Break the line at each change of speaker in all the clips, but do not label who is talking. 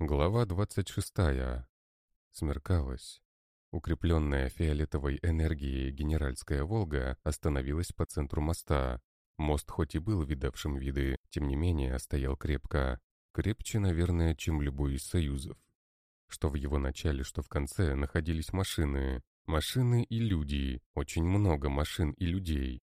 Глава 26. Смеркалось. Укрепленная фиолетовой энергией генеральская «Волга» остановилась по центру моста. Мост хоть и был видавшим виды, тем не менее стоял крепко. Крепче, наверное, чем любой из союзов. Что в его начале, что в конце находились машины. Машины и люди. Очень много машин и людей.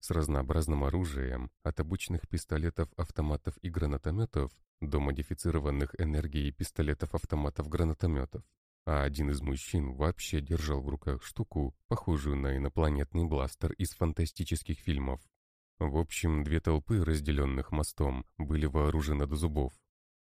С разнообразным оружием, от обычных пистолетов, автоматов и гранатометов до модифицированных энергией пистолетов-автоматов-гранатометов. А один из мужчин вообще держал в руках штуку, похожую на инопланетный бластер из фантастических фильмов. В общем, две толпы, разделенных мостом, были вооружены до зубов.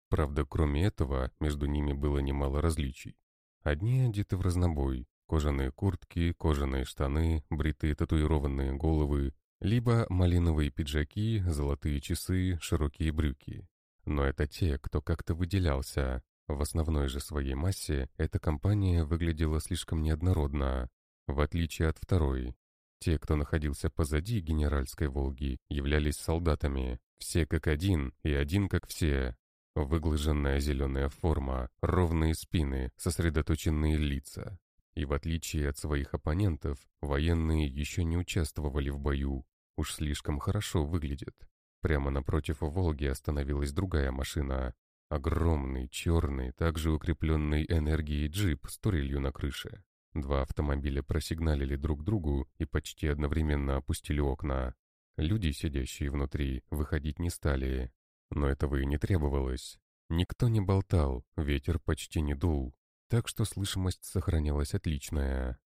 Правда, кроме этого, между ними было немало различий. Одни одеты в разнобой, кожаные куртки, кожаные штаны, бритые татуированные головы, либо малиновые пиджаки, золотые часы, широкие брюки. Но это те, кто как-то выделялся. В основной же своей массе эта компания выглядела слишком неоднородно, в отличие от второй. Те, кто находился позади генеральской «Волги», являлись солдатами, все как один и один как все. Выглаженная зеленая форма, ровные спины, сосредоточенные лица. И в отличие от своих оппонентов, военные еще не участвовали в бою, уж слишком хорошо выглядят. Прямо напротив «Волги» остановилась другая машина. Огромный, черный, также укрепленный энергией джип с турелью на крыше. Два автомобиля просигналили друг другу и почти одновременно опустили окна. Люди, сидящие внутри, выходить не стали. Но этого и не требовалось. Никто не болтал, ветер почти не дул, так что слышимость сохранялась отличная.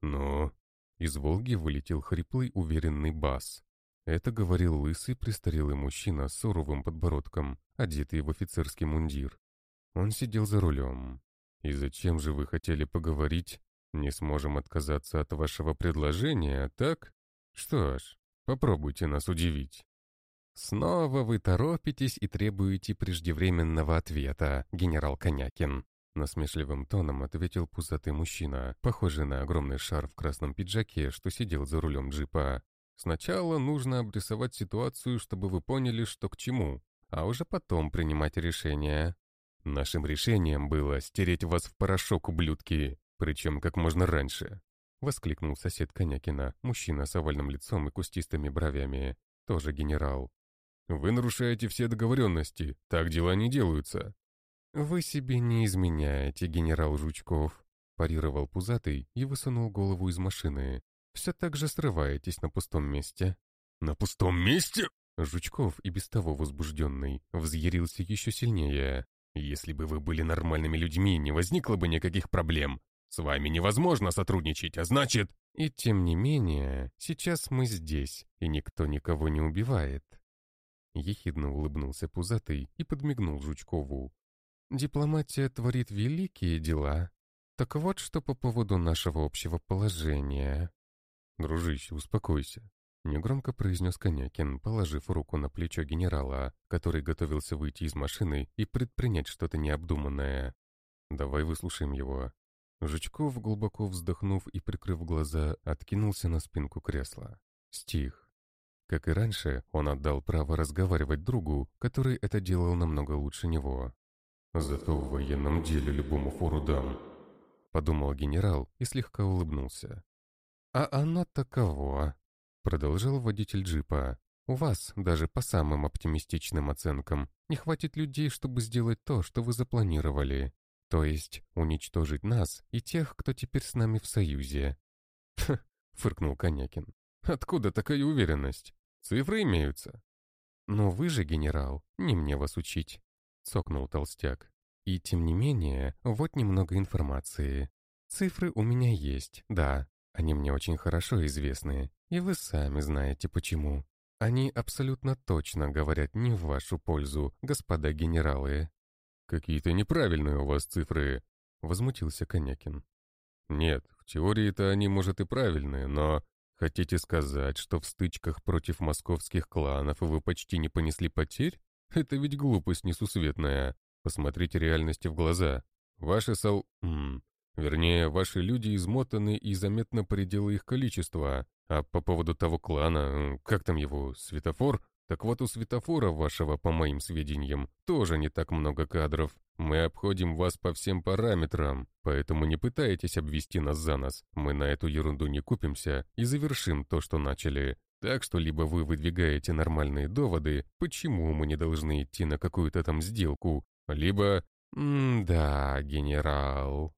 Но из «Волги» вылетел хриплый уверенный бас. Это говорил лысый престарелый мужчина с суровым подбородком, одетый в офицерский мундир. Он сидел за рулем. «И зачем же вы хотели поговорить? Не сможем отказаться от вашего предложения, так? Что ж, попробуйте нас удивить». «Снова вы торопитесь и требуете преждевременного ответа, генерал Конякин», насмешливым тоном ответил пузатый мужчина, похожий на огромный шар в красном пиджаке, что сидел за рулем джипа. Сначала нужно обрисовать ситуацию, чтобы вы поняли, что к чему, а уже потом принимать решение. Нашим решением было стереть вас в порошок, ублюдки, причем как можно раньше. Воскликнул сосед Конякина, мужчина с овальным лицом и кустистыми бровями, тоже генерал. «Вы нарушаете все договоренности, так дела не делаются». «Вы себе не изменяете, генерал Жучков», парировал пузатый и высунул голову из машины. Все так же срываетесь на пустом месте».
«На пустом месте?»
Жучков, и без того возбужденный, взъярился еще сильнее.
«Если бы вы были нормальными людьми, не возникло бы никаких проблем. С вами невозможно сотрудничать, а значит...»
«И тем не менее, сейчас мы здесь, и никто никого не убивает». Ехидно улыбнулся Пузатый и подмигнул Жучкову. «Дипломатия творит великие дела. Так вот, что по поводу нашего общего положения. «Дружище, успокойся», — негромко произнес Конякин, положив руку на плечо генерала, который готовился выйти из машины и предпринять что-то необдуманное. «Давай выслушаем его». Жучков, глубоко вздохнув и прикрыв глаза, откинулся на спинку кресла. Стих. Как и раньше, он отдал право разговаривать другу, который это делал намного лучше него. «Зато в военном деле любому фору дам», — подумал генерал и слегка улыбнулся. «А оно таково», — продолжил водитель джипа. «У вас, даже по самым оптимистичным оценкам, не хватит людей, чтобы сделать то, что вы запланировали. То есть уничтожить нас и тех, кто теперь с нами в союзе». «Хм», — фыркнул Конякин. «Откуда такая уверенность? Цифры имеются». «Но вы же, генерал, не мне вас учить», — цокнул толстяк. «И тем не менее, вот немного информации. Цифры у меня есть, да, они мне очень хорошо известны, и вы сами знаете почему. Они абсолютно точно говорят не в вашу пользу, господа генералы».
«Какие-то неправильные у вас цифры», — возмутился Конякин. «Нет, в теории-то они, может, и правильные, но хотите сказать, что в стычках против московских кланов вы почти не понесли потерь? Это ведь глупость несусветная. Посмотрите реальности в глаза. Ваши сол... М Вернее, ваши люди измотаны и заметно пределы их количества. А по поводу того клана, как там его, светофор? Так вот у светофора вашего, по моим сведениям, тоже не так много кадров. Мы обходим вас по всем параметрам, поэтому не пытайтесь обвести нас за нос. Мы на эту ерунду не купимся и завершим то, что начали. Так что либо вы выдвигаете нормальные доводы, почему мы не должны идти на какую-то там сделку, либо...
«М-да, генерал», —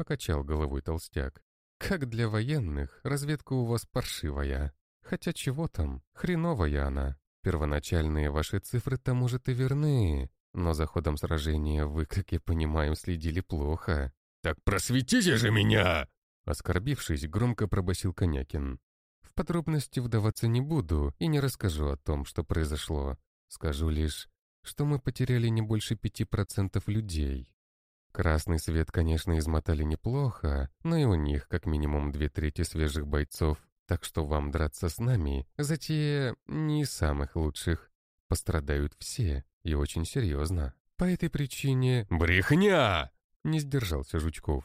покачал головой толстяк. «Как для военных, разведка у вас паршивая. Хотя чего там, хреновая она. Первоначальные ваши цифры-то, может, и верны, но за ходом сражения вы, как я понимаю, следили плохо».
«Так просветите же меня!»
Оскорбившись, громко пробасил Конякин. «В подробности вдаваться не буду и не расскажу о том, что произошло. Скажу лишь, что мы потеряли не больше пяти процентов людей. Красный свет, конечно, измотали неплохо, но и у них как минимум две трети свежих бойцов, так что вам драться с нами, затея не самых лучших. Пострадают все, и очень серьезно. По этой причине...
«Брехня!»
— не сдержался Жучков.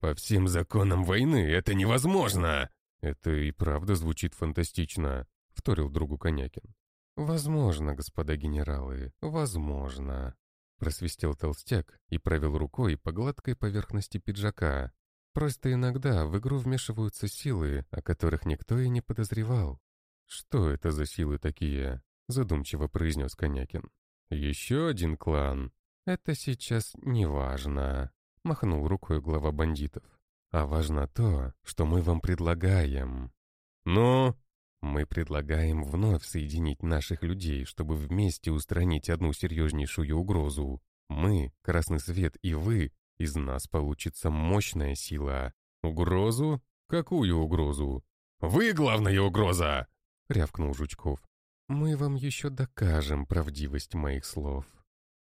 «По всем законам войны это невозможно!»
«Это и правда звучит фантастично», — вторил другу Конякин. «Возможно, господа генералы, возможно», — просвистел толстяк и провел рукой по гладкой поверхности пиджака. «Просто иногда в игру вмешиваются силы, о которых никто и не подозревал». «Что это за силы такие?» — задумчиво произнес Конякин. «Еще один клан. Это сейчас не важно», — махнул рукой глава бандитов. «А важно то, что мы вам предлагаем».
«Ну?»
Мы предлагаем вновь соединить наших людей, чтобы вместе устранить одну серьезнейшую угрозу. Мы, Красный Свет и вы, из нас получится мощная сила.
Угрозу? Какую угрозу? Вы главная угроза!
Рявкнул Жучков. Мы вам еще докажем правдивость моих слов.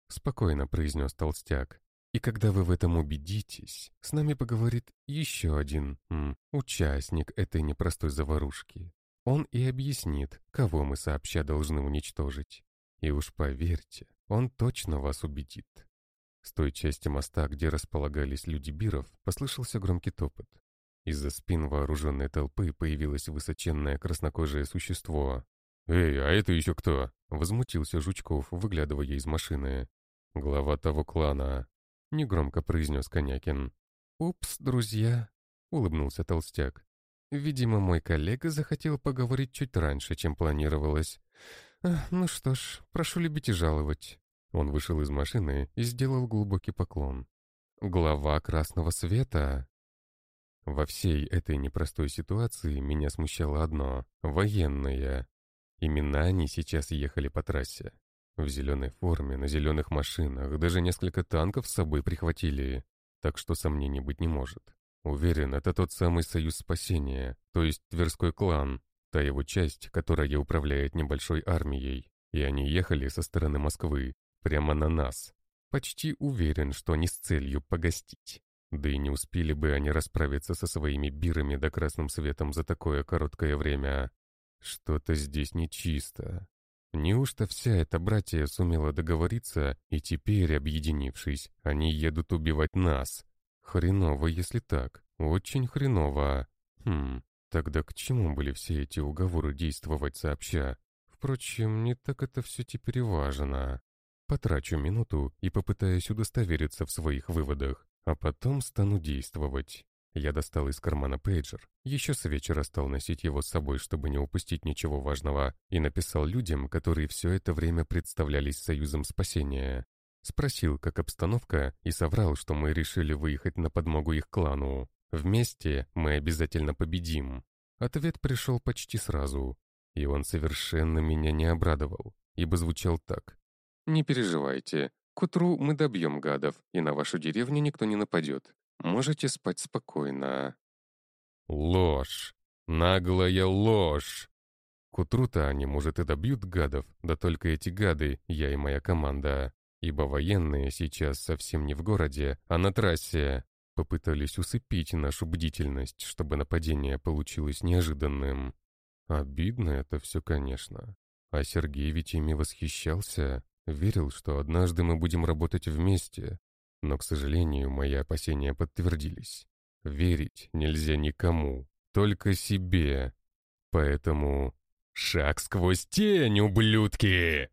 Спокойно произнес Толстяк. И когда вы в этом убедитесь, с нами поговорит еще один м, участник этой непростой заварушки. Он и объяснит, кого мы сообща должны уничтожить. И уж поверьте, он точно вас убедит. С той части моста, где располагались люди Биров, послышался громкий топот. Из-за спин вооруженной толпы появилось высоченное краснокожее существо.
«Эй, а это еще кто?»
— возмутился Жучков, выглядывая из машины. «Глава того клана», — негромко произнес Конякин. «Упс, друзья», — улыбнулся Толстяк. Видимо, мой коллега захотел поговорить чуть раньше, чем планировалось. Ну что ж, прошу любить и жаловать. Он вышел из машины и сделал глубокий поклон. Глава Красного Света. Во всей этой непростой ситуации меня смущало одно — военные. Именно они сейчас ехали по трассе. В зеленой форме, на зеленых машинах, даже несколько танков с собой прихватили, так что сомнений быть не может. Уверен, это тот самый Союз Спасения, то есть Тверской клан, та его часть, которая управляет небольшой армией. И они ехали со стороны Москвы, прямо на нас. Почти уверен, что не с целью погостить. Да и не успели бы они расправиться со своими бирами да красным светом за такое короткое время. Что-то здесь нечисто. Неужто вся эта братья сумела договориться, и теперь, объединившись, они едут убивать нас, Хреново, если так. Очень хреново. Хм, тогда к чему были все эти уговоры действовать сообща? Впрочем, не так это все теперь и важно. Потрачу минуту и попытаюсь удостовериться в своих выводах, а потом стану действовать. Я достал из кармана пейджер, еще с вечера стал носить его с собой, чтобы не упустить ничего важного, и написал людям, которые все это время представлялись Союзом Спасения. Спросил, как обстановка, и соврал, что мы решили выехать на подмогу их клану. Вместе мы обязательно победим. Ответ пришел почти сразу, и он совершенно меня не обрадовал, ибо звучал так. «Не переживайте, к утру мы добьем гадов, и на вашу деревню никто не нападет. Можете спать спокойно».
Ложь. Наглая ложь.
К утру-то они, может, и добьют гадов, да только эти гады, я и моя команда ибо военные сейчас совсем не в городе, а на трассе. Попытались усыпить нашу бдительность, чтобы нападение получилось неожиданным. Обидно это все, конечно. А Сергей ведь ими восхищался, верил, что однажды мы будем работать вместе. Но, к сожалению, мои опасения подтвердились. Верить нельзя никому, только себе. Поэтому...
«Шаг сквозь тень, ублюдки!»